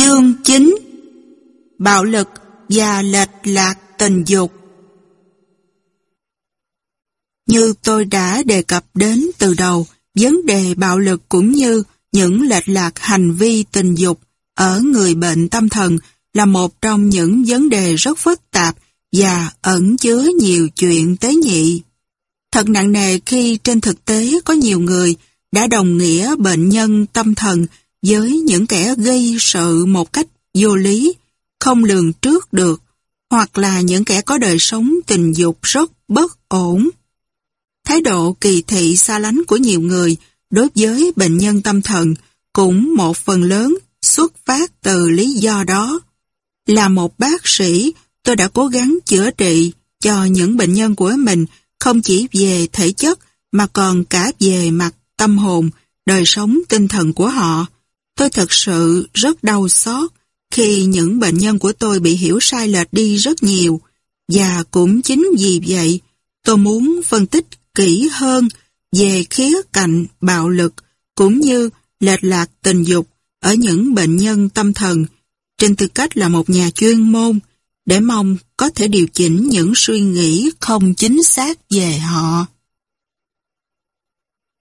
Chương 9 Bạo lực và lệch lạc tình dục Như tôi đã đề cập đến từ đầu, vấn đề bạo lực cũng như những lệch lạc hành vi tình dục ở người bệnh tâm thần là một trong những vấn đề rất phức tạp và ẩn chứa nhiều chuyện tế nhị. Thật nặng nề khi trên thực tế có nhiều người đã đồng nghĩa bệnh nhân tâm thần với những kẻ gây sự một cách vô lý, không lường trước được, hoặc là những kẻ có đời sống tình dục rất bất ổn. Thái độ kỳ thị xa lánh của nhiều người đối với bệnh nhân tâm thần cũng một phần lớn xuất phát từ lý do đó. Là một bác sĩ, tôi đã cố gắng chữa trị cho những bệnh nhân của mình không chỉ về thể chất mà còn cả về mặt tâm hồn, đời sống tinh thần của họ. Tôi thật sự rất đau xót khi những bệnh nhân của tôi bị hiểu sai lệch đi rất nhiều và cũng chính vì vậy, tôi muốn phân tích kỹ hơn về khía cạnh bạo lực cũng như lệch lạc tình dục ở những bệnh nhân tâm thần trên tư cách là một nhà chuyên môn để mong có thể điều chỉnh những suy nghĩ không chính xác về họ.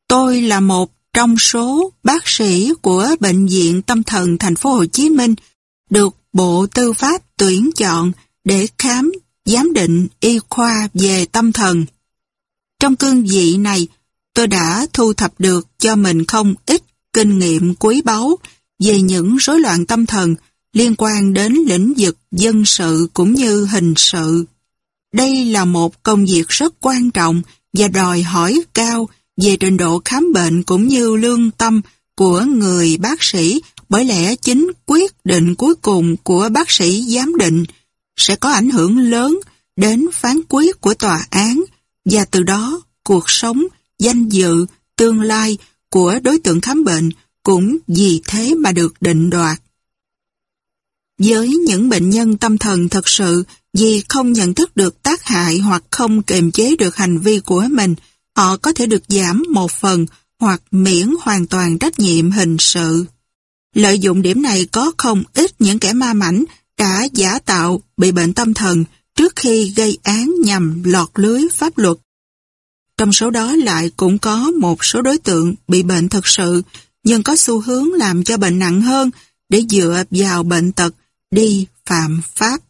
Tôi là một trong số bác sĩ của Bệnh viện Tâm thần Thành phố Hồ Chí Minh được Bộ Tư pháp tuyển chọn để khám, giám định y khoa về tâm thần. Trong cương vị này, tôi đã thu thập được cho mình không ít kinh nghiệm quý báu về những rối loạn tâm thần liên quan đến lĩnh vực dân sự cũng như hình sự. Đây là một công việc rất quan trọng và đòi hỏi cao về trình độ khám bệnh cũng như lương tâm của người bác sĩ bởi lẽ chính quyết định cuối cùng của bác sĩ giám định sẽ có ảnh hưởng lớn đến phán quyết của tòa án và từ đó cuộc sống, danh dự, tương lai của đối tượng khám bệnh cũng vì thế mà được định đoạt. Với những bệnh nhân tâm thần thật sự vì không nhận thức được tác hại hoặc không kiềm chế được hành vi của mình họ có thể được giảm một phần hoặc miễn hoàn toàn trách nhiệm hình sự. Lợi dụng điểm này có không ít những kẻ ma mảnh đã giả tạo bị bệnh tâm thần trước khi gây án nhằm lọt lưới pháp luật. Trong số đó lại cũng có một số đối tượng bị bệnh thật sự, nhưng có xu hướng làm cho bệnh nặng hơn để dựa vào bệnh tật đi phạm pháp.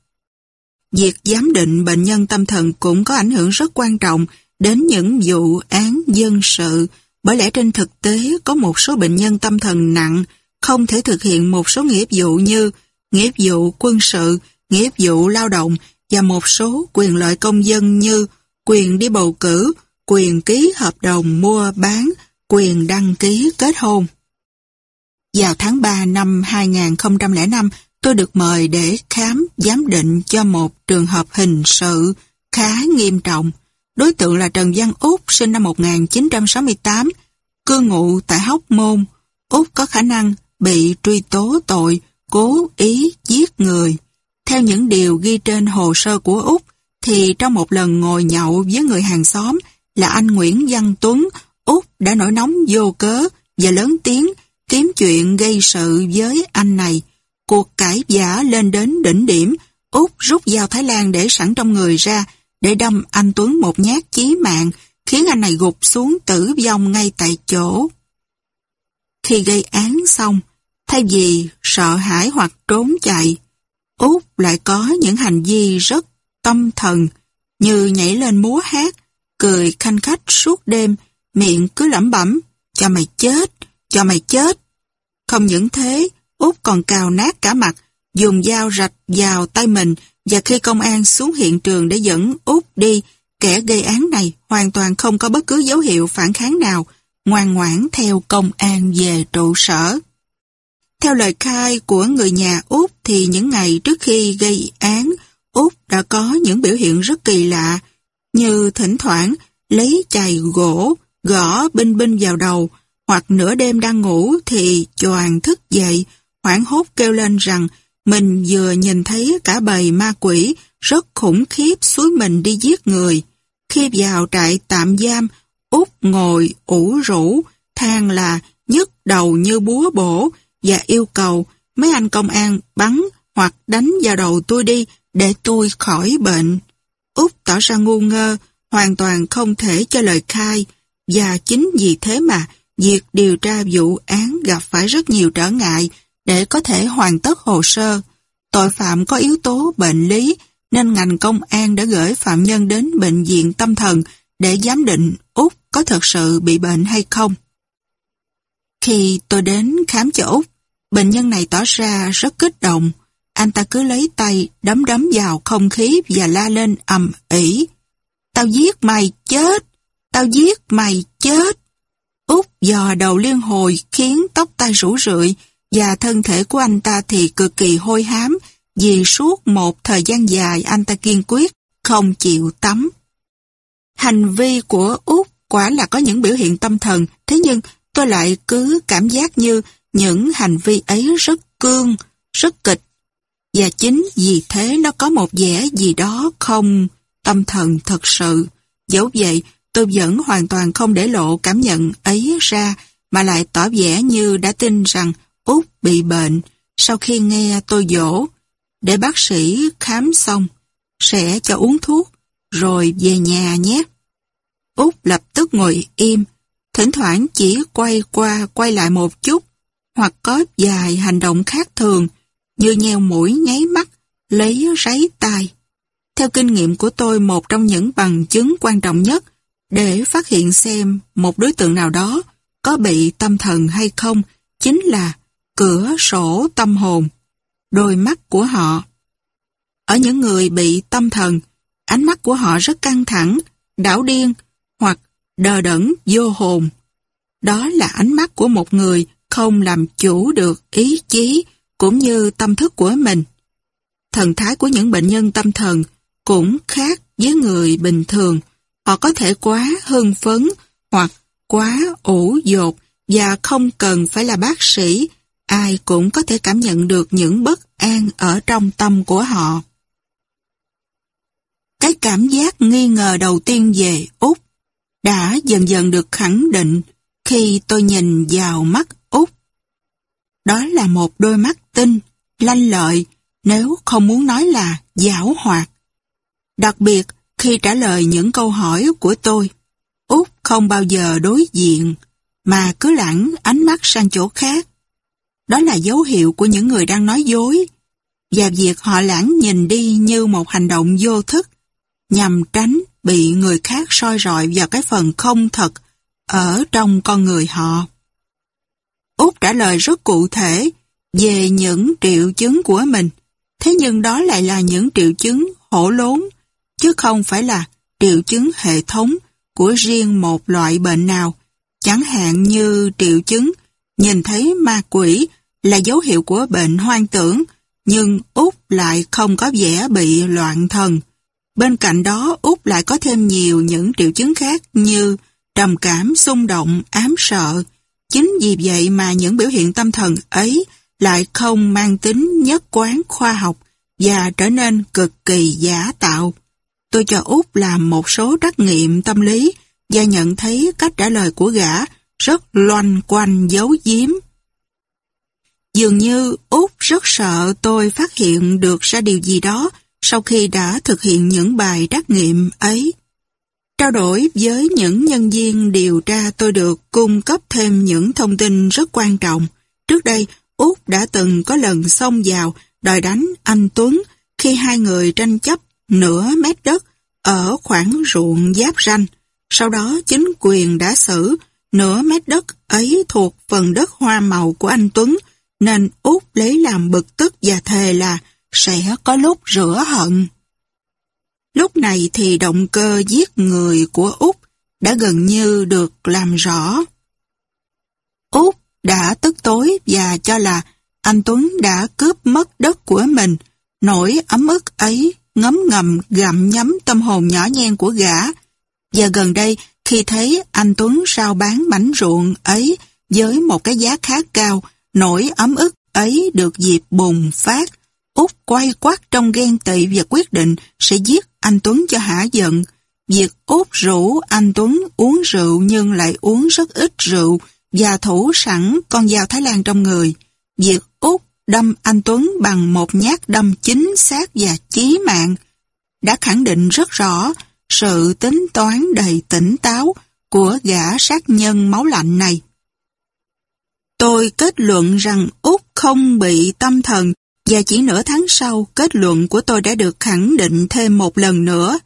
Việc giám định bệnh nhân tâm thần cũng có ảnh hưởng rất quan trọng đến những vụ án dân sự bởi lẽ trên thực tế có một số bệnh nhân tâm thần nặng không thể thực hiện một số nghĩa vụ như nghĩa vụ quân sự, nghĩa vụ lao động và một số quyền lợi công dân như quyền đi bầu cử, quyền ký hợp đồng mua bán, quyền đăng ký kết hôn. Vào tháng 3 năm 2005, tôi được mời để khám giám định cho một trường hợp hình sự khá nghiêm trọng. Đối tượng là Trần Văn Út, sinh năm 1968, cư ngụ tại Hóc Môn. Út có khả năng bị truy tố tội cố ý giết người. Theo những điều ghi trên hồ sơ của út thì trong một lần ngồi nhậu với người hàng xóm là anh Nguyễn Văn Tuấn, út đã nổi nóng vô cớ và lớn tiếng kiếm chuyện gây sự với anh này. Cuộc cãi giả lên đến đỉnh điểm, út rút dao Thái Lan để sẵn trong người ra, để đâm anh Tuấn một nhát chí mạng, khiến anh này gục xuống tử vong ngay tại chỗ. Khi gây án xong, thay vì sợ hãi hoặc trốn chạy, Út lại có những hành vi rất tâm thần như nhảy lên múa hát, cười khanh khách suốt đêm, miệng cứ lẩm bẩm, cho mày chết, cho mày chết. Không những thế, Út còn cào nát cả mặt, dùng dao rạch vào tay mình và khi công an xuống hiện trường để dẫn út đi, kẻ gây án này hoàn toàn không có bất cứ dấu hiệu phản kháng nào, ngoan ngoãn theo công an về trụ sở. Theo lời khai của người nhà Út thì những ngày trước khi gây án, Út đã có những biểu hiện rất kỳ lạ, như thỉnh thoảng lấy chày gỗ, gõ binh binh vào đầu, hoặc nửa đêm đang ngủ thì choàng thức dậy, hoảng hốt kêu lên rằng mình vừa nhìn thấy cả bầy ma quỷ rất khủng khiếp suối mình đi giết người. Khi vào trại tạm giam, út ngồi ủ rũ, than là nhức đầu như búa bổ và yêu cầu mấy anh công an bắn hoặc đánh vào đầu tôi đi để tôi khỏi bệnh. út tỏ ra ngu ngơ, hoàn toàn không thể cho lời khai và chính vì thế mà việc điều tra vụ án gặp phải rất nhiều trở ngại để có thể hoàn tất hồ sơ. Tội phạm có yếu tố bệnh lý nên ngành công an đã gửi phạm nhân đến bệnh viện tâm thần để giám định Úc có thật sự bị bệnh hay không. Khi tôi đến khám cho Úc, bệnh nhân này tỏ ra rất kích động. Anh ta cứ lấy tay đấm đấm vào không khí và la lên ầm ỉ. Tao giết mày chết! Tao giết mày chết! Úc dò đầu liên hồi khiến tóc tai rủ rượi và thân thể của anh ta thì cực kỳ hôi hám vì suốt một thời gian dài anh ta kiên quyết không chịu tắm. Hành vi của Út quả là có những biểu hiện tâm thần, thế nhưng tôi lại cứ cảm giác như những hành vi ấy rất cương, rất kịch. Và chính vì thế nó có một vẻ gì đó không tâm thần thật sự. Dẫu vậy, tôi vẫn hoàn toàn không để lộ cảm nhận ấy ra, mà lại tỏ vẻ như đã tin rằng Út bị bệnh sau khi nghe tôi dỗ, để bác sĩ khám xong, sẽ cho uống thuốc, rồi về nhà nhé. Út lập tức ngồi im, thỉnh thoảng chỉ quay qua quay lại một chút, hoặc có vài hành động khác thường, như nheo mũi nháy mắt, lấy ráy tai. Theo kinh nghiệm của tôi, một trong những bằng chứng quan trọng nhất để phát hiện xem một đối tượng nào đó có bị tâm thần hay không chính là cửa sổ tâm hồn, đôi mắt của họ. Ở những người bị tâm thần, ánh mắt của họ rất căng thẳng, đảo điên hoặc đờ đẫn vô hồn. Đó là ánh mắt của một người không làm chủ được ý chí cũng như tâm thức của mình. Thần thái của những bệnh nhân tâm thần cũng khác với người bình thường. Họ có thể quá hưng phấn hoặc quá ủ dột và không cần phải là bác sĩ ai cũng có thể cảm nhận được những bất an ở trong tâm của họ. Cái cảm giác nghi ngờ đầu tiên về Úc đã dần dần được khẳng định khi tôi nhìn vào mắt Úc. Đó là một đôi mắt tinh, lanh lợi, nếu không muốn nói là giảo hoạt. Đặc biệt khi trả lời những câu hỏi của tôi, Úc không bao giờ đối diện, mà cứ lãng ánh mắt sang chỗ khác đó là dấu hiệu của những người đang nói dối. Và việc họ lãng nhìn đi như một hành động vô thức nhằm tránh bị người khác soi rọi vào cái phần không thật ở trong con người họ. Úc trả lời rất cụ thể về những triệu chứng của mình, thế nhưng đó lại là những triệu chứng hổ lốn, chứ không phải là triệu chứng hệ thống của riêng một loại bệnh nào, chẳng hạn như triệu chứng nhìn thấy ma quỷ là dấu hiệu của bệnh hoang tưởng, nhưng út lại không có vẻ bị loạn thần. Bên cạnh đó, út lại có thêm nhiều những triệu chứng khác như trầm cảm, xung động, ám sợ. Chính vì vậy mà những biểu hiện tâm thần ấy lại không mang tính nhất quán khoa học và trở nên cực kỳ giả tạo. Tôi cho út làm một số trắc nghiệm tâm lý và nhận thấy cách trả lời của gã rất loanh quanh giấu giếm Dường như Út rất sợ tôi phát hiện được ra điều gì đó sau khi đã thực hiện những bài trắc nghiệm ấy. Trao đổi với những nhân viên điều tra tôi được cung cấp thêm những thông tin rất quan trọng. Trước đây, Út đã từng có lần xông vào đòi đánh anh Tuấn khi hai người tranh chấp nửa mét đất ở khoảng ruộng giáp ranh. Sau đó chính quyền đã xử nửa mét đất ấy thuộc phần đất hoa màu của anh Tuấn nên út lấy làm bực tức và thề là sẽ có lúc rửa hận. Lúc này thì động cơ giết người của út đã gần như được làm rõ. Út đã tức tối và cho là anh Tuấn đã cướp mất đất của mình, nỗi ấm ức ấy ngấm ngầm gặm nhấm tâm hồn nhỏ nhen của gã. Và gần đây khi thấy anh Tuấn sao bán mảnh ruộng ấy với một cái giá khá cao, Nỗi ấm ức ấy được dịp bùng phát. Út quay quát trong ghen tị và quyết định sẽ giết anh Tuấn cho hả giận. Việc Út rủ anh Tuấn uống rượu nhưng lại uống rất ít rượu và thủ sẵn con dao Thái Lan trong người. Việc Út đâm anh Tuấn bằng một nhát đâm chính xác và chí mạng đã khẳng định rất rõ sự tính toán đầy tỉnh táo của gã sát nhân máu lạnh này. Tôi kết luận rằng Úc không bị tâm thần và chỉ nửa tháng sau kết luận của tôi đã được khẳng định thêm một lần nữa.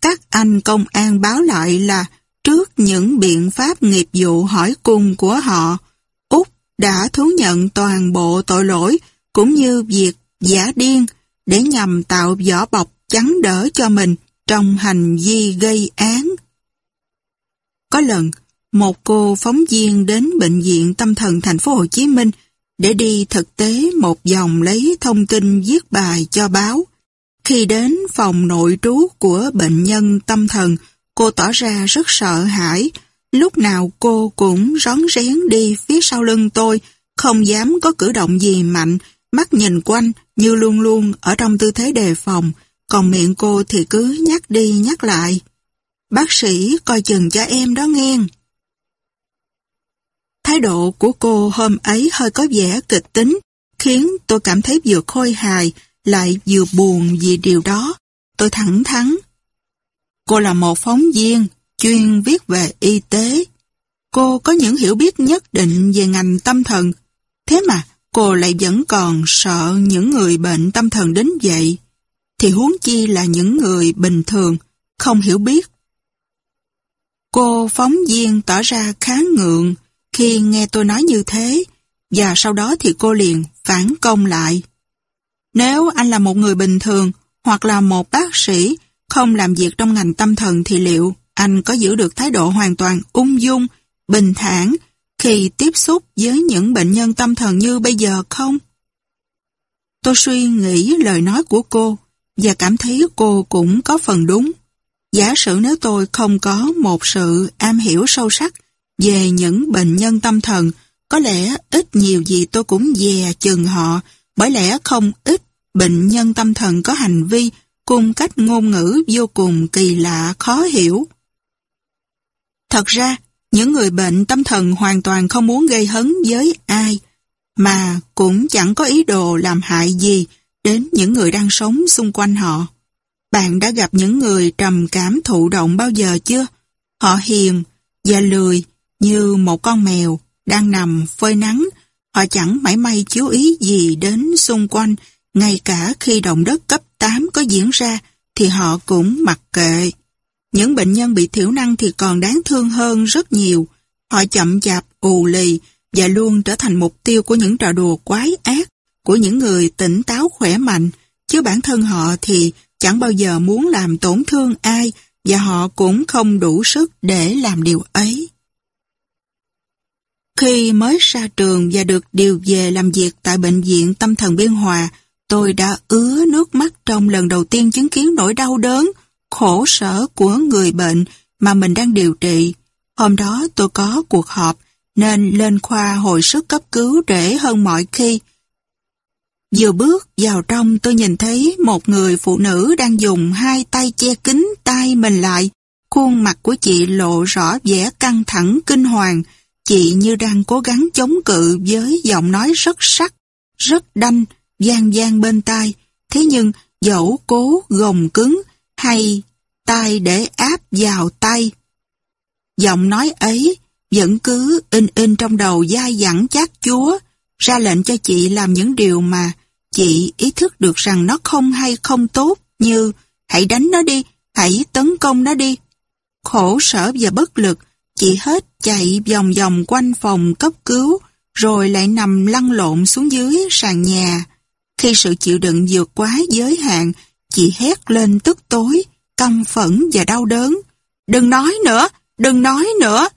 Các anh công an báo lại là trước những biện pháp nghiệp vụ hỏi cung của họ, Úc đã thú nhận toàn bộ tội lỗi cũng như việc giả điên để nhằm tạo vỏ bọc chắn đỡ cho mình trong hành vi gây án. Có lần, một cô phóng viên đến bệnh viện tâm thần thành phố Hồ Chí Minh để đi thực tế một dòng lấy thông tin viết bài cho báo. Khi đến phòng nội trú của bệnh nhân tâm thần, cô tỏ ra rất sợ hãi. Lúc nào cô cũng rón rén đi phía sau lưng tôi, không dám có cử động gì mạnh, mắt nhìn quanh như luôn luôn ở trong tư thế đề phòng, còn miệng cô thì cứ nhắc đi nhắc lại. Bác sĩ coi chừng cho em đó nghe. Thái độ của cô hôm ấy hơi có vẻ kịch tính, khiến tôi cảm thấy vừa khôi hài, lại vừa buồn vì điều đó. Tôi thẳng thắn. Cô là một phóng viên, chuyên viết về y tế. Cô có những hiểu biết nhất định về ngành tâm thần. Thế mà, cô lại vẫn còn sợ những người bệnh tâm thần đến vậy. Thì huống chi là những người bình thường, không hiểu biết. Cô phóng viên tỏ ra khá ngượng, khi nghe tôi nói như thế, và sau đó thì cô liền phản công lại. Nếu anh là một người bình thường hoặc là một bác sĩ không làm việc trong ngành tâm thần thì liệu anh có giữ được thái độ hoàn toàn ung dung, bình thản khi tiếp xúc với những bệnh nhân tâm thần như bây giờ không? Tôi suy nghĩ lời nói của cô và cảm thấy cô cũng có phần đúng. Giả sử nếu tôi không có một sự am hiểu sâu sắc về những bệnh nhân tâm thần, có lẽ ít nhiều gì tôi cũng dè chừng họ, bởi lẽ không ít bệnh nhân tâm thần có hành vi cùng cách ngôn ngữ vô cùng kỳ lạ khó hiểu. Thật ra, những người bệnh tâm thần hoàn toàn không muốn gây hấn với ai, mà cũng chẳng có ý đồ làm hại gì đến những người đang sống xung quanh họ. Bạn đã gặp những người trầm cảm thụ động bao giờ chưa? Họ hiền và lười như một con mèo đang nằm phơi nắng, họ chẳng mảy may chú ý gì đến xung quanh, ngay cả khi động đất cấp 8 có diễn ra thì họ cũng mặc kệ. Những bệnh nhân bị thiểu năng thì còn đáng thương hơn rất nhiều, họ chậm chạp ù lì và luôn trở thành mục tiêu của những trò đùa quái ác của những người tỉnh táo khỏe mạnh, chứ bản thân họ thì chẳng bao giờ muốn làm tổn thương ai và họ cũng không đủ sức để làm điều ấy. Khi mới ra trường và được điều về làm việc tại Bệnh viện Tâm thần Biên Hòa, tôi đã ứa nước mắt trong lần đầu tiên chứng kiến nỗi đau đớn, khổ sở của người bệnh mà mình đang điều trị. Hôm đó tôi có cuộc họp nên lên khoa hồi sức cấp cứu trễ hơn mọi khi. Vừa bước vào trong tôi nhìn thấy một người phụ nữ đang dùng hai tay che kính tay mình lại. Khuôn mặt của chị lộ rõ vẻ căng thẳng kinh hoàng, Chị như đang cố gắng chống cự với giọng nói rất sắc, rất đanh, gian gian bên tai. Thế nhưng dẫu cố gồng cứng hay tay để áp vào tay. Giọng nói ấy vẫn cứ in in trong đầu dai dẳng chát chúa, ra lệnh cho chị làm những điều mà chị ý thức được rằng nó không hay không tốt như hãy đánh nó đi, hãy tấn công nó đi. Khổ sở và bất lực, chị hết chạy vòng vòng quanh phòng cấp cứu rồi lại nằm lăn lộn xuống dưới sàn nhà. Khi sự chịu đựng vượt quá giới hạn, chị hét lên tức tối, căm phẫn và đau đớn. Đừng nói nữa, đừng nói nữa.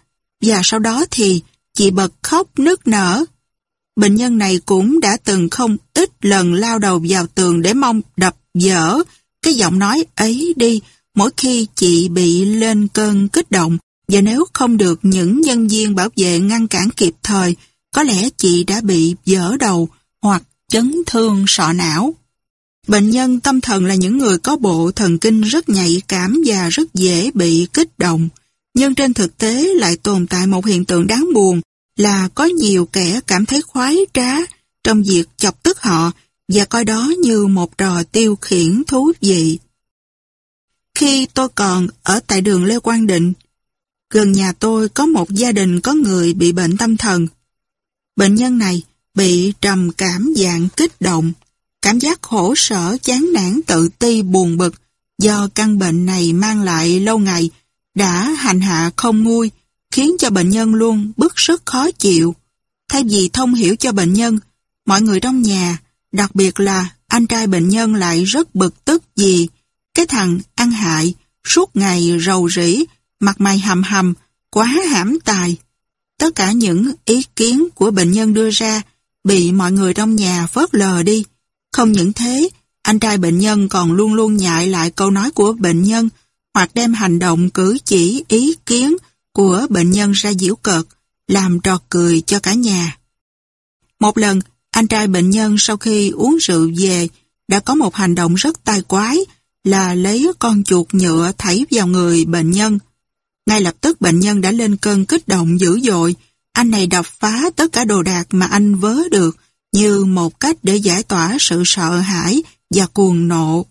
Và sau đó thì chị bật khóc nức nở. Bệnh nhân này cũng đã từng không ít lần lao đầu vào tường để mong đập dở cái giọng nói ấy đi mỗi khi chị bị lên cơn kích động và nếu không được những nhân viên bảo vệ ngăn cản kịp thời, có lẽ chị đã bị dở đầu hoặc chấn thương sọ não. Bệnh nhân tâm thần là những người có bộ thần kinh rất nhạy cảm và rất dễ bị kích động, nhưng trên thực tế lại tồn tại một hiện tượng đáng buồn là có nhiều kẻ cảm thấy khoái trá trong việc chọc tức họ và coi đó như một trò tiêu khiển thú vị. Khi tôi còn ở tại đường Lê Quang Định, Gần nhà tôi có một gia đình có người bị bệnh tâm thần. Bệnh nhân này bị trầm cảm dạng kích động, cảm giác khổ sở, chán nản, tự ti, buồn bực do căn bệnh này mang lại lâu ngày đã hành hạ không nguôi, khiến cho bệnh nhân luôn bức sức khó chịu. Thay vì thông hiểu cho bệnh nhân, mọi người trong nhà, đặc biệt là anh trai bệnh nhân lại rất bực tức vì cái thằng ăn hại, suốt ngày rầu rĩ, mặt mày hầm hầm, quá hãm tài. Tất cả những ý kiến của bệnh nhân đưa ra bị mọi người trong nhà phớt lờ đi. Không những thế, anh trai bệnh nhân còn luôn luôn nhại lại câu nói của bệnh nhân hoặc đem hành động cử chỉ ý kiến của bệnh nhân ra diễu cợt, làm trò cười cho cả nhà. Một lần, anh trai bệnh nhân sau khi uống rượu về đã có một hành động rất tai quái là lấy con chuột nhựa thảy vào người bệnh nhân. Ngay lập tức bệnh nhân đã lên cơn kích động dữ dội. Anh này đập phá tất cả đồ đạc mà anh vớ được như một cách để giải tỏa sự sợ hãi và cuồng nộ.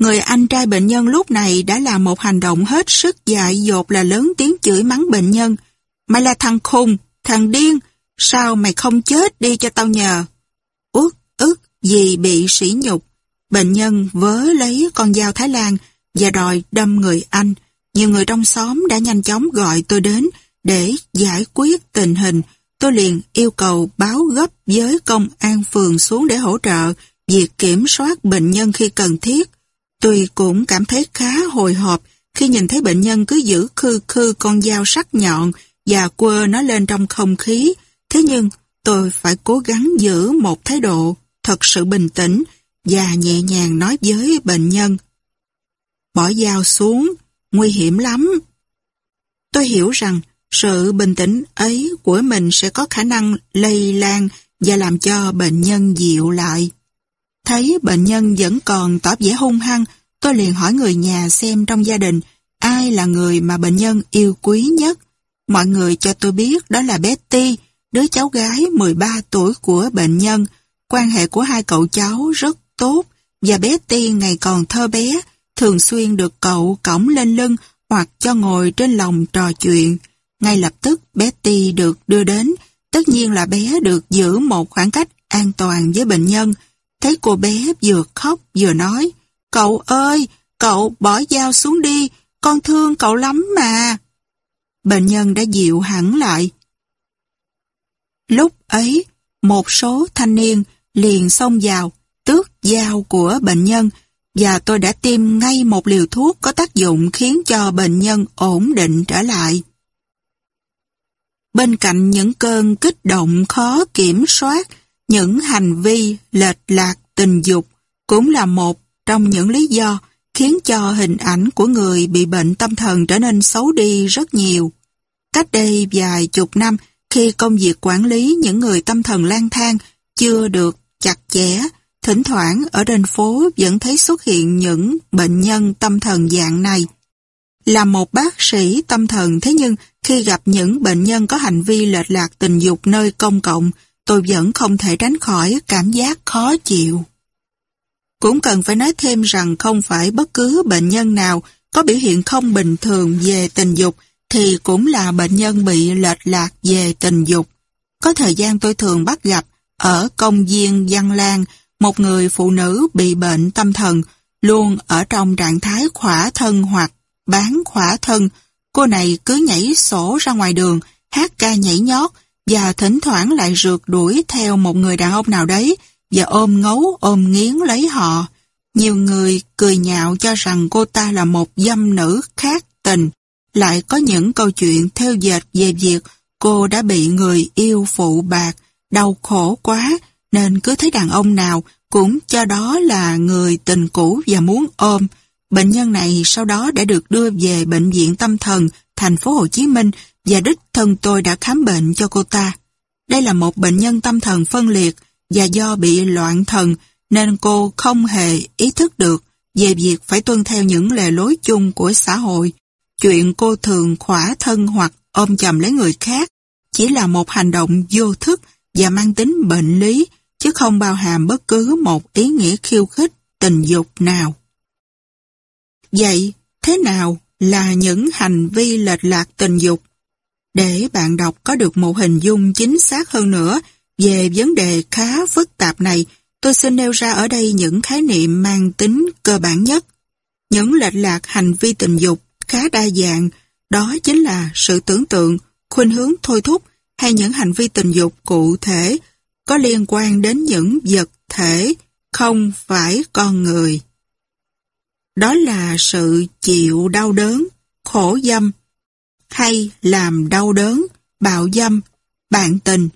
Người anh trai bệnh nhân lúc này đã làm một hành động hết sức dại dột là lớn tiếng chửi mắng bệnh nhân. Mày là thằng khùng, thằng điên, sao mày không chết đi cho tao nhờ? Út ức gì bị sỉ nhục, bệnh nhân vớ lấy con dao Thái Lan và đòi đâm người anh. Nhiều người trong xóm đã nhanh chóng gọi tôi đến để giải quyết tình hình. Tôi liền yêu cầu báo gấp với công an phường xuống để hỗ trợ việc kiểm soát bệnh nhân khi cần thiết. Tôi cũng cảm thấy khá hồi hộp khi nhìn thấy bệnh nhân cứ giữ khư khư con dao sắc nhọn và quơ nó lên trong không khí. Thế nhưng tôi phải cố gắng giữ một thái độ thật sự bình tĩnh và nhẹ nhàng nói với bệnh nhân. Bỏ dao xuống, nguy hiểm lắm. Tôi hiểu rằng sự bình tĩnh ấy của mình sẽ có khả năng lây lan và làm cho bệnh nhân dịu lại. Thấy bệnh nhân vẫn còn tỏ vẻ hung hăng, tôi liền hỏi người nhà xem trong gia đình ai là người mà bệnh nhân yêu quý nhất. Mọi người cho tôi biết đó là Betty, đứa cháu gái 13 tuổi của bệnh nhân. Quan hệ của hai cậu cháu rất tốt và Betty ngày còn thơ bé, thường xuyên được cậu cõng lên lưng hoặc cho ngồi trên lòng trò chuyện. Ngay lập tức Betty được đưa đến, tất nhiên là bé được giữ một khoảng cách an toàn với bệnh nhân. Thấy cô bé vừa khóc vừa nói, Cậu ơi, cậu bỏ dao xuống đi, con thương cậu lắm mà. Bệnh nhân đã dịu hẳn lại. Lúc ấy, một số thanh niên liền xông vào, tước dao của bệnh nhân, và tôi đã tiêm ngay một liều thuốc có tác dụng khiến cho bệnh nhân ổn định trở lại. Bên cạnh những cơn kích động khó kiểm soát, những hành vi lệch lạc tình dục cũng là một trong những lý do khiến cho hình ảnh của người bị bệnh tâm thần trở nên xấu đi rất nhiều. Cách đây vài chục năm, khi công việc quản lý những người tâm thần lang thang chưa được chặt chẽ, Thỉnh thoảng ở trên phố vẫn thấy xuất hiện những bệnh nhân tâm thần dạng này. Là một bác sĩ tâm thần thế nhưng khi gặp những bệnh nhân có hành vi lệch lạc tình dục nơi công cộng, tôi vẫn không thể tránh khỏi cảm giác khó chịu. Cũng cần phải nói thêm rằng không phải bất cứ bệnh nhân nào có biểu hiện không bình thường về tình dục thì cũng là bệnh nhân bị lệch lạc về tình dục. Có thời gian tôi thường bắt gặp ở công viên Văn Lan một người phụ nữ bị bệnh tâm thần luôn ở trong trạng thái khỏa thân hoặc bán khỏa thân. Cô này cứ nhảy sổ ra ngoài đường, hát ca nhảy nhót và thỉnh thoảng lại rượt đuổi theo một người đàn ông nào đấy và ôm ngấu ôm nghiến lấy họ. Nhiều người cười nhạo cho rằng cô ta là một dâm nữ khác tình. Lại có những câu chuyện theo dệt về việc cô đã bị người yêu phụ bạc, đau khổ quá, nên cứ thấy đàn ông nào cũng cho đó là người tình cũ và muốn ôm. Bệnh nhân này sau đó đã được đưa về Bệnh viện Tâm thần thành phố Hồ Chí Minh và đích thân tôi đã khám bệnh cho cô ta. Đây là một bệnh nhân tâm thần phân liệt và do bị loạn thần nên cô không hề ý thức được về việc phải tuân theo những lề lối chung của xã hội. Chuyện cô thường khỏa thân hoặc ôm chầm lấy người khác chỉ là một hành động vô thức và mang tính bệnh lý chứ không bao hàm bất cứ một ý nghĩa khiêu khích, tình dục nào. Vậy, thế nào là những hành vi lệch lạc tình dục? Để bạn đọc có được một hình dung chính xác hơn nữa về vấn đề khá phức tạp này, tôi xin nêu ra ở đây những khái niệm mang tính cơ bản nhất. Những lệch lạc hành vi tình dục khá đa dạng, đó chính là sự tưởng tượng, khuynh hướng thôi thúc hay những hành vi tình dục cụ thể có liên quan đến những vật thể không phải con người. Đó là sự chịu đau đớn, khổ dâm, hay làm đau đớn, bạo dâm, bạn tình,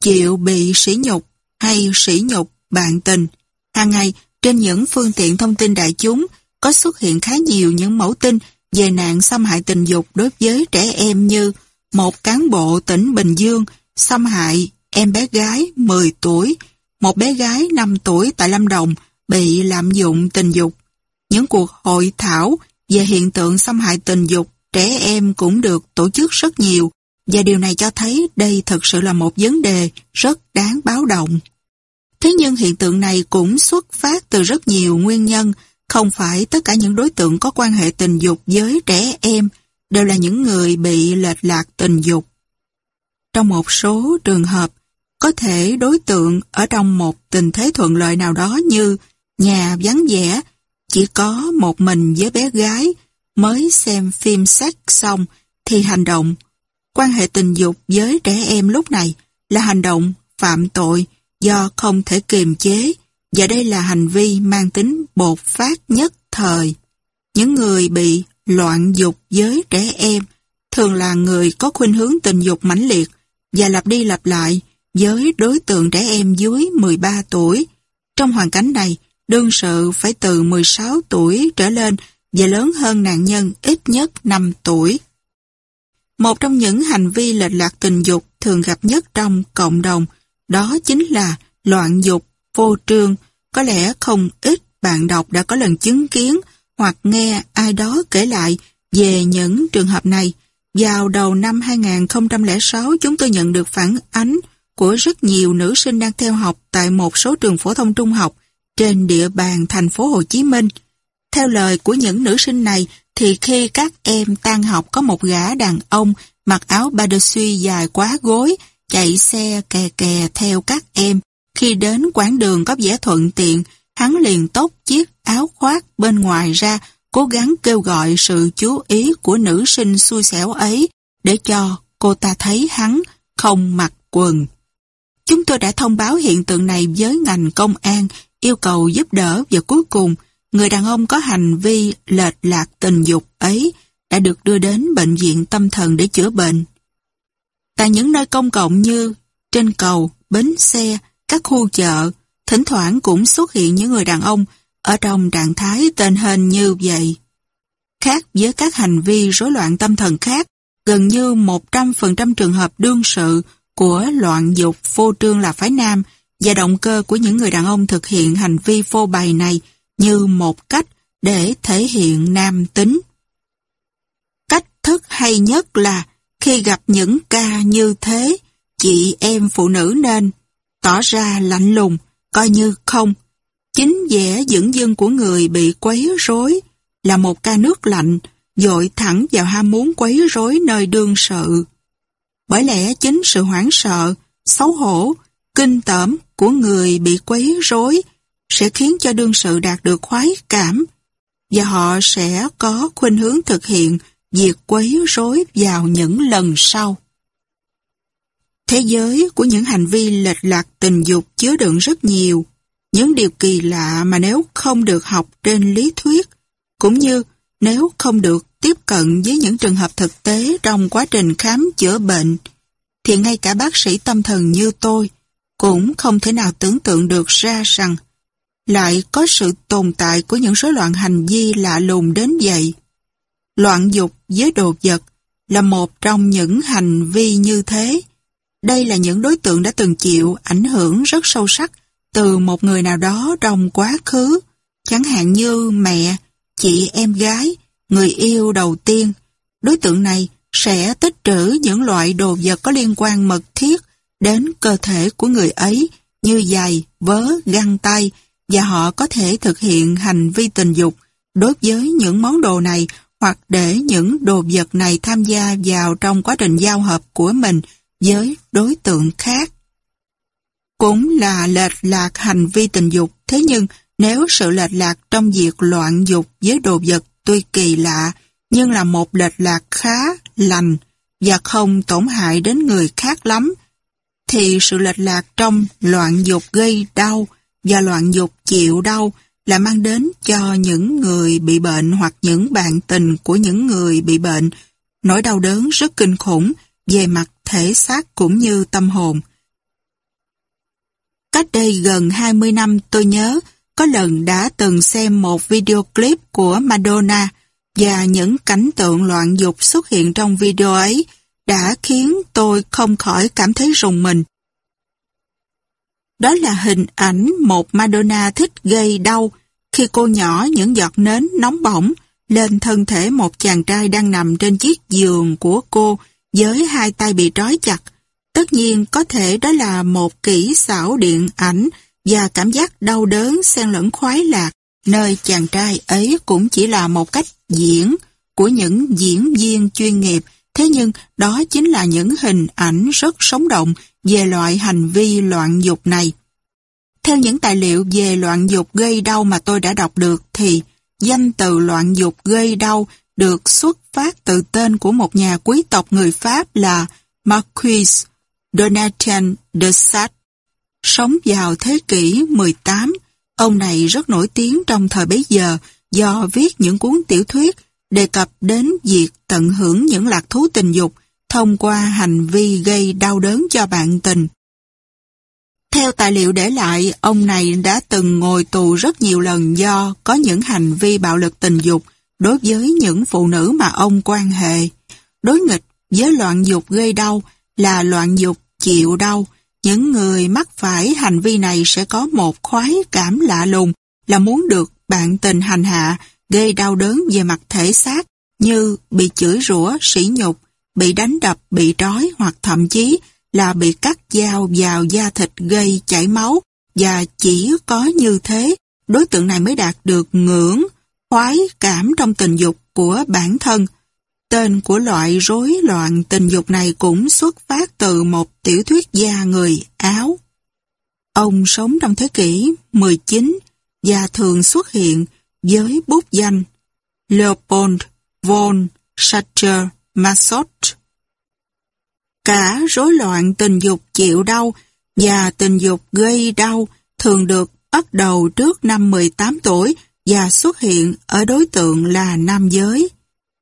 chịu bị sỉ nhục hay sỉ nhục bạn tình. Hàng ngày, trên những phương tiện thông tin đại chúng có xuất hiện khá nhiều những mẫu tin về nạn xâm hại tình dục đối với trẻ em như một cán bộ tỉnh Bình Dương xâm hại em bé gái 10 tuổi, một bé gái 5 tuổi tại Lâm Đồng bị lạm dụng tình dục. Những cuộc hội thảo về hiện tượng xâm hại tình dục trẻ em cũng được tổ chức rất nhiều và điều này cho thấy đây thực sự là một vấn đề rất đáng báo động. Thế nhưng hiện tượng này cũng xuất phát từ rất nhiều nguyên nhân, không phải tất cả những đối tượng có quan hệ tình dục với trẻ em đều là những người bị lệch lạc tình dục. Trong một số trường hợp, có thể đối tượng ở trong một tình thế thuận lợi nào đó như nhà vắng vẻ, chỉ có một mình với bé gái mới xem phim sex xong thì hành động. Quan hệ tình dục với trẻ em lúc này là hành động phạm tội do không thể kiềm chế và đây là hành vi mang tính bột phát nhất thời. Những người bị loạn dục với trẻ em thường là người có khuynh hướng tình dục mãnh liệt và lặp đi lặp lại với đối tượng trẻ em dưới 13 tuổi. Trong hoàn cảnh này, đương sự phải từ 16 tuổi trở lên và lớn hơn nạn nhân ít nhất 5 tuổi. Một trong những hành vi lệch lạc tình dục thường gặp nhất trong cộng đồng đó chính là loạn dục, vô trương. Có lẽ không ít bạn đọc đã có lần chứng kiến hoặc nghe ai đó kể lại về những trường hợp này. Vào đầu năm 2006 chúng tôi nhận được phản ánh của rất nhiều nữ sinh đang theo học tại một số trường phổ thông trung học trên địa bàn thành phố Hồ Chí Minh. Theo lời của những nữ sinh này thì khi các em tan học có một gã đàn ông mặc áo ba đơ suy dài quá gối chạy xe kè kè theo các em. Khi đến quãng đường có vẻ thuận tiện, hắn liền tốc chiếc áo khoác bên ngoài ra cố gắng kêu gọi sự chú ý của nữ sinh xui xẻo ấy để cho cô ta thấy hắn không mặc quần. Chúng tôi đã thông báo hiện tượng này với ngành công an, yêu cầu giúp đỡ và cuối cùng, người đàn ông có hành vi lệch lạc tình dục ấy đã được đưa đến bệnh viện tâm thần để chữa bệnh. Tại những nơi công cộng như trên cầu, bến xe, các khu chợ, thỉnh thoảng cũng xuất hiện những người đàn ông ở trong trạng thái tên hình như vậy. Khác với các hành vi rối loạn tâm thần khác, gần như 100% trường hợp đương sự của loạn dục phô trương là phái nam và động cơ của những người đàn ông thực hiện hành vi phô bày này như một cách để thể hiện nam tính. Cách thức hay nhất là khi gặp những ca như thế, chị em phụ nữ nên tỏ ra lạnh lùng, coi như không. Chính vẻ dưỡng dưng của người bị quấy rối là một ca nước lạnh, dội thẳng vào ham muốn quấy rối nơi đương sự. Bởi lẽ chính sự hoảng sợ, xấu hổ, kinh tởm của người bị quấy rối sẽ khiến cho đương sự đạt được khoái cảm và họ sẽ có khuynh hướng thực hiện việc quấy rối vào những lần sau. Thế giới của những hành vi lệch lạc tình dục chứa đựng rất nhiều, những điều kỳ lạ mà nếu không được học trên lý thuyết, cũng như nếu không được tiếp cận với những trường hợp thực tế trong quá trình khám chữa bệnh, thì ngay cả bác sĩ tâm thần như tôi cũng không thể nào tưởng tượng được ra rằng lại có sự tồn tại của những rối loạn hành vi lạ lùng đến vậy. Loạn dục với đồ vật là một trong những hành vi như thế. Đây là những đối tượng đã từng chịu ảnh hưởng rất sâu sắc từ một người nào đó trong quá khứ, chẳng hạn như mẹ, chị em gái, người yêu đầu tiên, đối tượng này sẽ tích trữ những loại đồ vật có liên quan mật thiết đến cơ thể của người ấy như giày, vớ, găng tay và họ có thể thực hiện hành vi tình dục đối với những món đồ này hoặc để những đồ vật này tham gia vào trong quá trình giao hợp của mình với đối tượng khác. Cũng là lệch lạc hành vi tình dục, thế nhưng nếu sự lệch lạc trong việc loạn dục với đồ vật tuy kỳ lạ nhưng là một lệch lạc khá lành và không tổn hại đến người khác lắm, thì sự lệch lạc trong loạn dục gây đau và loạn dục chịu đau là mang đến cho những người bị bệnh hoặc những bạn tình của những người bị bệnh nỗi đau đớn rất kinh khủng về mặt thể xác cũng như tâm hồn. Cách đây gần 20 năm tôi nhớ có lần đã từng xem một video clip của Madonna và những cảnh tượng loạn dục xuất hiện trong video ấy đã khiến tôi không khỏi cảm thấy rùng mình. Đó là hình ảnh một Madonna thích gây đau khi cô nhỏ những giọt nến nóng bỏng lên thân thể một chàng trai đang nằm trên chiếc giường của cô với hai tay bị trói chặt. Tất nhiên có thể đó là một kỹ xảo điện ảnh và cảm giác đau đớn, xen lẫn khoái lạc nơi chàng trai ấy cũng chỉ là một cách diễn của những diễn viên chuyên nghiệp thế nhưng, đó chính là những hình ảnh rất sống động về loại hành vi loạn dục này. Theo những tài liệu về loạn dục gây đau mà tôi đã đọc được, thì danh từ loạn dục gây đau được xuất phát từ tên của một nhà quý tộc người Pháp là Marquis donatien de Sade. Sống vào thế kỷ 18, ông này rất nổi tiếng trong thời bấy giờ do viết những cuốn tiểu thuyết đề cập đến việc tận hưởng những lạc thú tình dục thông qua hành vi gây đau đớn cho bạn tình. Theo tài liệu để lại, ông này đã từng ngồi tù rất nhiều lần do có những hành vi bạo lực tình dục đối với những phụ nữ mà ông quan hệ. Đối nghịch với loạn dục gây đau là loạn dục chịu đau, những người mắc phải hành vi này sẽ có một khoái cảm lạ lùng là muốn được bạn tình hành hạ, gây đau đớn về mặt thể xác như bị chửi rủa, sỉ nhục, bị đánh đập, bị trói hoặc thậm chí là bị cắt dao vào da thịt gây chảy máu và chỉ có như thế đối tượng này mới đạt được ngưỡng khoái cảm trong tình dục của bản thân. Tên của loại rối loạn tình dục này cũng xuất phát từ một tiểu thuyết gia người, Áo. Ông sống trong thế kỷ 19 và thường xuất hiện với bút danh Leopold von Sacher Massot. Cả rối loạn tình dục chịu đau và tình dục gây đau thường được bắt đầu trước năm 18 tuổi và xuất hiện ở đối tượng là nam giới.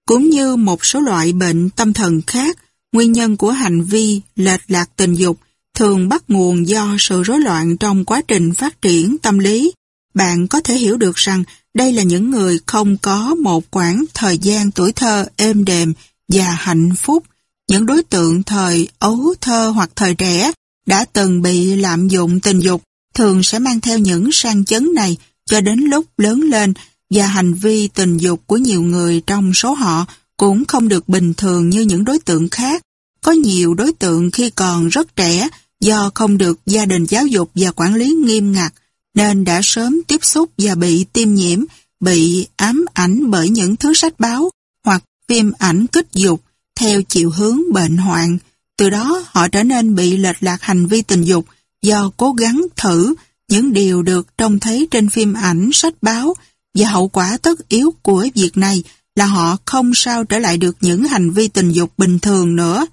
Cũng như một số loại bệnh tâm thần khác, nguyên nhân của hành vi lệch lạc tình dục thường bắt nguồn do sự rối loạn trong quá trình phát triển tâm lý. Bạn có thể hiểu được rằng đây là những người không có một khoảng thời gian tuổi thơ êm đềm và hạnh phúc. Những đối tượng thời ấu thơ hoặc thời trẻ đã từng bị lạm dụng tình dục thường sẽ mang theo những sang chấn này cho đến lúc lớn lên và hành vi tình dục của nhiều người trong số họ cũng không được bình thường như những đối tượng khác. Có nhiều đối tượng khi còn rất trẻ do không được gia đình giáo dục và quản lý nghiêm ngặt nên đã sớm tiếp xúc và bị tiêm nhiễm, bị ám ảnh bởi những thứ sách báo hoặc phim ảnh kích dục theo chiều hướng bệnh hoạn. Từ đó họ trở nên bị lệch lạc hành vi tình dục do cố gắng thử những điều được trông thấy trên phim ảnh, sách báo và hậu quả tất yếu của việc này là họ không sao trở lại được những hành vi tình dục bình thường nữa.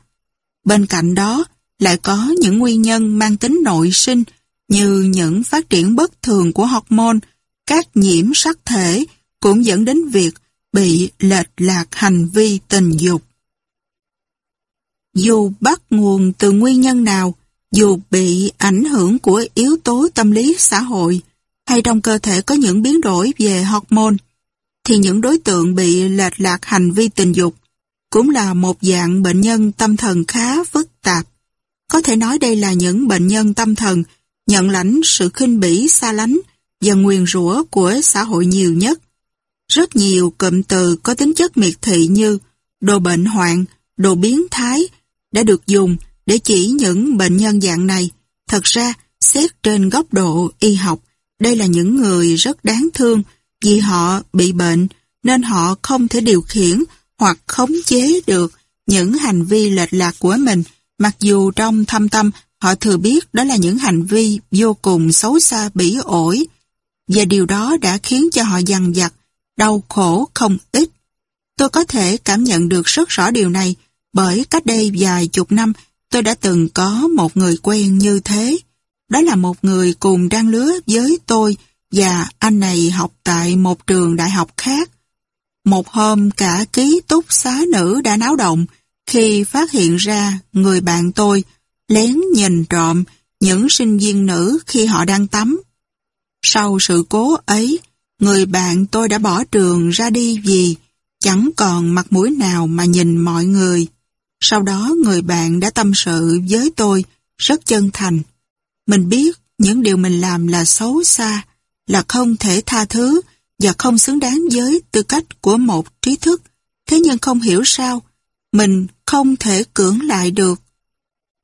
Bên cạnh đó, lại có những nguyên nhân mang tính nội sinh như những phát triển bất thường của hormone, các nhiễm sắc thể cũng dẫn đến việc bị lệch lạc hành vi tình dục. Dù bắt nguồn từ nguyên nhân nào, dù bị ảnh hưởng của yếu tố tâm lý xã hội, hay trong cơ thể có những biến đổi về hormone, thì những đối tượng bị lệch lạc hành vi tình dục cũng là một dạng bệnh nhân tâm thần khá phức tạp. Có thể nói đây là những bệnh nhân tâm thần nhận lãnh sự khinh bỉ xa lánh và nguyền rủa của xã hội nhiều nhất. Rất nhiều cụm từ có tính chất miệt thị như đồ bệnh hoạn, đồ biến thái đã được dùng để chỉ những bệnh nhân dạng này. Thật ra, xét trên góc độ y học đây là những người rất đáng thương vì họ bị bệnh nên họ không thể điều khiển hoặc khống chế được những hành vi lệch lạc của mình mặc dù trong thâm tâm họ thừa biết đó là những hành vi vô cùng xấu xa bỉ ổi và điều đó đã khiến cho họ dằn vặt, đau khổ không ít. Tôi có thể cảm nhận được rất rõ điều này bởi cách đây vài chục năm tôi đã từng có một người quen như thế. Đó là một người cùng trang lứa với tôi và anh này học tại một trường đại học khác. Một hôm cả ký túc xá nữ đã náo động khi phát hiện ra người bạn tôi lén nhìn trộm những sinh viên nữ khi họ đang tắm. Sau sự cố ấy, người bạn tôi đã bỏ trường ra đi vì chẳng còn mặt mũi nào mà nhìn mọi người. Sau đó người bạn đã tâm sự với tôi rất chân thành. Mình biết những điều mình làm là xấu xa, là không thể tha thứ và không xứng đáng với tư cách của một trí thức. Thế nhưng không hiểu sao, mình không thể cưỡng lại được.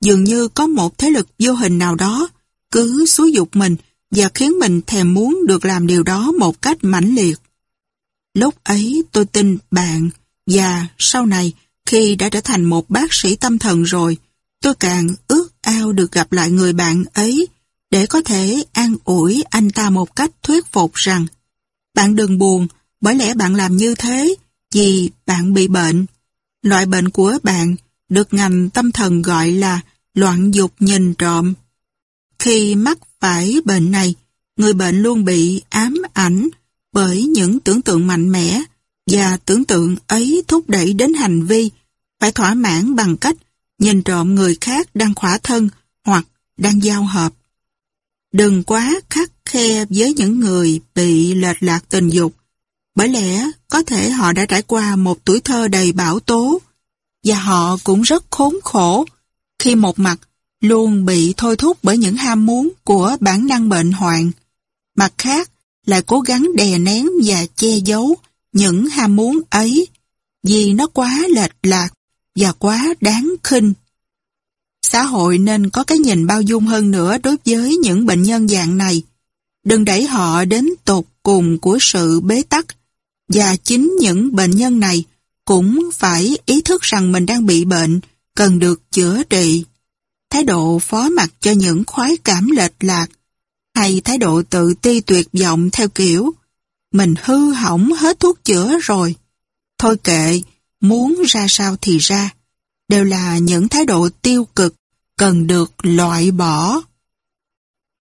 Dường như có một thế lực vô hình nào đó cứ xúi dục mình và khiến mình thèm muốn được làm điều đó một cách mãnh liệt. Lúc ấy tôi tin bạn và sau này khi đã trở thành một bác sĩ tâm thần rồi, tôi càng ước ao được gặp lại người bạn ấy để có thể an ủi anh ta một cách thuyết phục rằng bạn đừng buồn bởi lẽ bạn làm như thế vì bạn bị bệnh. Loại bệnh của bạn được ngành tâm thần gọi là loạn dục nhìn trộm. Khi mắc phải bệnh này, người bệnh luôn bị ám ảnh bởi những tưởng tượng mạnh mẽ và tưởng tượng ấy thúc đẩy đến hành vi phải thỏa mãn bằng cách nhìn trộm người khác đang khỏa thân hoặc đang giao hợp. Đừng quá khắc khe với những người bị lệch lạc tình dục, bởi lẽ có thể họ đã trải qua một tuổi thơ đầy bão tố và họ cũng rất khốn khổ khi một mặt luôn bị thôi thúc bởi những ham muốn của bản năng bệnh hoạn, mặt khác lại cố gắng đè nén và che giấu những ham muốn ấy vì nó quá lệch lạc và quá đáng khinh. Xã hội nên có cái nhìn bao dung hơn nữa đối với những bệnh nhân dạng này. Đừng đẩy họ đến tột cùng của sự bế tắc. Và chính những bệnh nhân này cũng phải ý thức rằng mình đang bị bệnh, cần được chữa trị. Thái độ phó mặc cho những khoái cảm lệch lạc, hay thái độ tự ti tuyệt vọng theo kiểu mình hư hỏng hết thuốc chữa rồi. Thôi kệ, muốn ra sao thì ra, đều là những thái độ tiêu cực cần được loại bỏ.